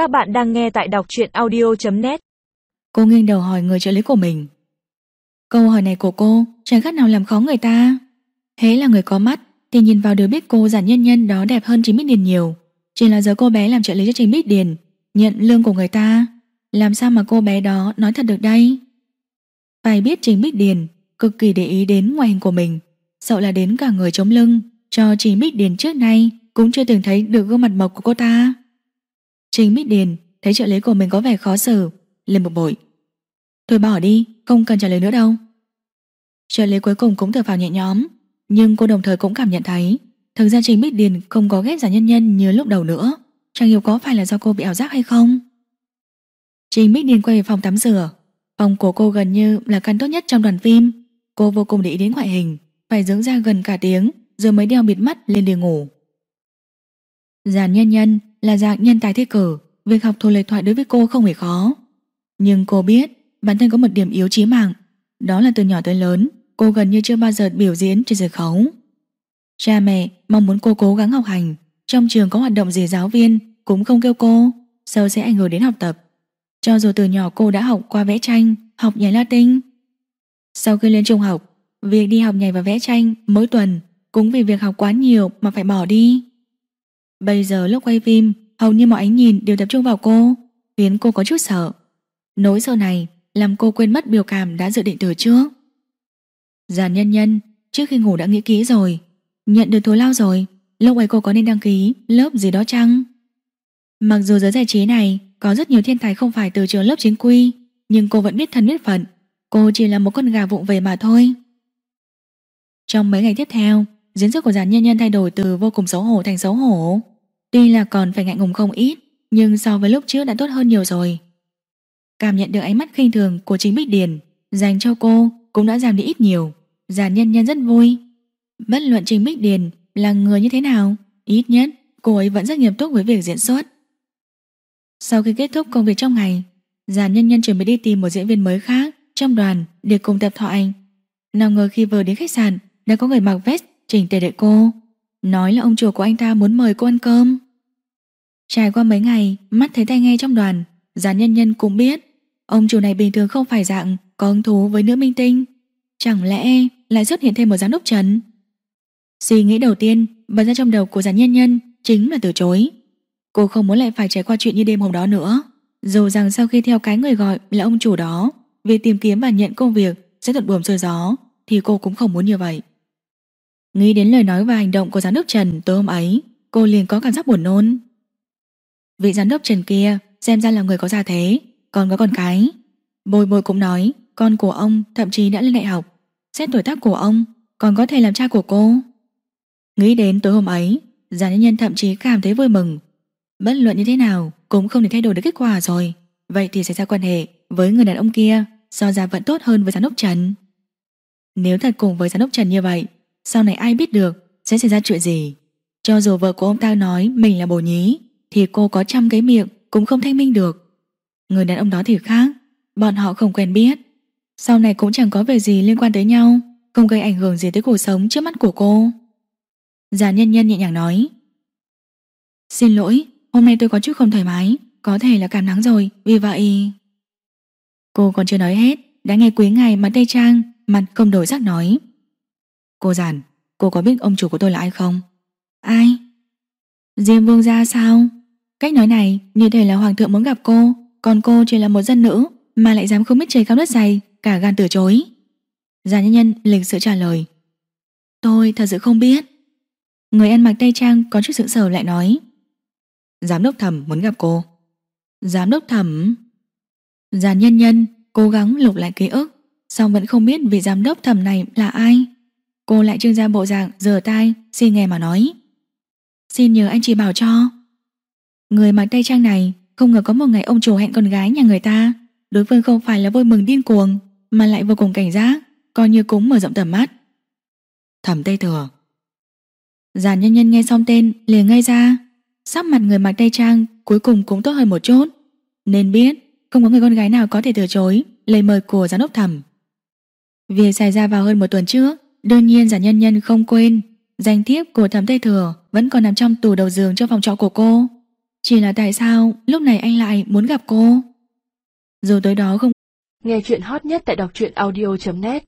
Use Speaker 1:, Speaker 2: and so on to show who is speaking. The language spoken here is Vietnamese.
Speaker 1: Các bạn đang nghe tại đọc truyện audio.net
Speaker 2: Cô nghiêng đầu hỏi người trợ lý của mình. Câu hỏi này của cô Chẳng khác nào làm khó người ta. Thế là người có mắt, Thì nhìn vào đứa biết cô giản nhân nhân đó đẹp hơn Trình Bích Điền nhiều. Chỉ là giờ cô bé làm trợ lý cho Trình Bích Điền, Nhận lương của người ta. Làm sao mà cô bé đó nói thật được đây? Phải biết Trình Bích Điền Cực kỳ để ý đến ngoại hình của mình, Sợ là đến cả người chống lưng, Cho Trình Bích Điền trước nay Cũng chưa từng thấy được gương mặt mộc của cô ta. Trình Mít Điền thấy trợ lý của mình có vẻ khó xử lên bực bội. Thôi bỏ đi, không cần trả lời nữa đâu. Trợ lý cuối cùng cũng thở phào nhẹ nhõm Nhưng cô đồng thời cũng cảm nhận thấy Thực ra Trình Mít Điền không có ghét giả nhân nhân như lúc đầu nữa Chẳng hiểu có phải là do cô bị ảo giác hay không. Trình Mít Điền quay về phòng tắm rửa Phòng của cô gần như là căn tốt nhất trong đoàn phim. Cô vô cùng để ý đến ngoại hình Phải dưỡng ra gần cả tiếng Rồi mới đeo bịt mắt lên đi ngủ. Giàn nhân nhân là dạng nhân tài thi cử, Việc học thuộc lời thoại đối với cô không hề khó. Nhưng cô biết, Bản thân có một điểm yếu chí mạng, Đó là từ nhỏ tới lớn, Cô gần như chưa bao giờ biểu diễn trên sân khấu. Cha mẹ mong muốn cô cố gắng học hành, Trong trường có hoạt động gì giáo viên Cũng không kêu cô Sợ sẽ ảnh hưởng đến học tập. Cho dù từ nhỏ cô đã học qua vẽ tranh, Học nhảy Latin, Sau khi lên trung học, Việc đi học nhảy và vẽ tranh mỗi tuần Cũng vì việc học quá nhiều mà phải bỏ đi. Bây giờ lúc quay phim Hầu như mọi ánh nhìn đều tập trung vào cô, Khiến cô có chút sợ. Nỗi sợ này làm cô quên mất biểu cảm đã dự định từ trước. Giàn nhân nhân, Trước khi ngủ đã nghĩ kỹ rồi, Nhận được thù lao rồi, Lúc ấy cô có nên đăng ký lớp gì đó chăng? Mặc dù giới giải trí này Có rất nhiều thiên tài không phải từ trường lớp chính quy, Nhưng cô vẫn biết thân biết phận, Cô chỉ là một con gà vụng về mà thôi. Trong mấy ngày tiếp theo, Diễn xuất của giàn nhân nhân thay đổi từ vô cùng xấu hổ thành xấu hổ. Tuy là còn phải ngại ngùng không ít, Nhưng so với lúc trước đã tốt hơn nhiều rồi. Cảm nhận được ánh mắt khinh thường của chính Bích Điền, Dành cho cô cũng đã giảm đi ít nhiều. Giàn nhân nhân rất vui. Bất luận Trình Bích Điền là người như thế nào, Ít nhất cô ấy vẫn rất nghiêm túc với việc diễn xuất. Sau khi kết thúc công việc trong ngày Giàn nhân nhân chuẩn bị đi tìm một diễn viên mới khác Trong đoàn để cùng tập thoại. Nào ngờ khi vừa đến khách sạn, Đã có người mặc vest chỉnh tề đợi cô. Nói là ông chủ của anh ta muốn mời cô ăn cơm. Trải qua mấy ngày, Mắt thấy tay nghe trong đoàn Giàn nhân nhân cũng biết, Ông chủ này bình thường không phải dạng Có hứng thú với nữ minh tinh. Chẳng lẽ lại xuất hiện thêm một giám đốc trần? Suy nghĩ đầu tiên Bật ra trong đầu của giàn nhân nhân Chính là từ chối. Cô không muốn lại phải trải qua chuyện như đêm hôm đó nữa. Dù rằng sau khi theo cái người gọi là ông chủ đó, Việc tìm kiếm và nhận công việc Sẽ thuận buồm xuôi gió, Thì cô cũng không muốn như vậy. Nghĩ đến lời nói và hành động của giám đốc Trần tối hôm ấy, Cô liền có cảm giác buồn nôn. Vị giám đốc Trần kia Xem ra là người có gia thế, Còn có con cái. Bồi bồi cũng nói, Con của ông thậm chí đã lên đại học. Xét tuổi tác của ông, Còn có thể làm cha của cô. Nghĩ đến tối hôm ấy, Già nhân nhân thậm chí cảm thấy vui mừng. Bất luận như thế nào, Cũng không thể thay đổi được kết quả rồi. Vậy thì xảy ra quan hệ với người đàn ông kia, So ra vẫn tốt hơn với giám đốc Trần. Nếu thật cùng với giám đốc Trần như vậy, Sau này ai biết được Sẽ xảy ra chuyện gì? Cho dù vợ của ông ta nói mình là bồ nhí thì cô có trăm cái miệng cũng không thanh minh được. Người đàn ông đó thì khác, Bọn họ không quen biết. Sau này cũng chẳng có việc gì liên quan tới nhau, Không gây ảnh hưởng gì tới cuộc sống trước mắt của cô. Già nhân nhân nhẹ nhàng nói, Xin lỗi, Hôm nay tôi có chút không thoải mái, Có thể là cảm nắng rồi, Vì vậy. Cô còn chưa nói hết, Đã nghe quý ngài mặt tây trang, Mặt không đổi sắc nói, Cô giản, Cô có biết ông chủ của tôi là ai không? Ai? Diêm vương gia sao? Cách nói này, như thể là hoàng thượng muốn gặp cô, Còn cô chỉ là một dân nữ, Mà lại dám không biết trời cao đất dày, Cả gan từ chối. Già nhân nhân lịch sự trả lời. Tôi thật sự không biết. Người ăn mặc tây trang có chút sự sờ lại nói. Giám đốc thẩm muốn gặp cô. Giám đốc thẩm. Già nhân nhân cố gắng lục lại ký ức Xong vẫn không biết vị giám đốc thẩm này là ai. Cô lại trưng ra bộ dạng Giờ tai, xin nghe mà nói. Xin nhờ anh chỉ bảo cho. Người mặc tây trang này Không ngờ có một ngày ông chủ hẹn con gái nhà người ta. Đối phương không phải là vui mừng điên cuồng Mà lại vô cùng cảnh giác Coi như cũng mở rộng tầm mắt. Thẩm Tây Thừa. Giàn nhân nhân nghe xong tên liền ngây ra. Sắc mặt người mặc tây trang Cuối cùng cũng tốt hơn một chút. Nên biết không có người con gái nào có thể từ chối Lời mời của giám đốc thẩm. Việc xảy ra vào hơn một tuần trước Đương nhiên giả nhân nhân không quên. Danh thiếp của thẩm Tây Thừa Vẫn còn nằm trong tủ đầu giường trong phòng trọ của cô chỉ là tại sao lúc này anh lại muốn gặp cô? Rồi tới đó không
Speaker 3: Nghe chuyện hot nhất tại đọc truyện audio.net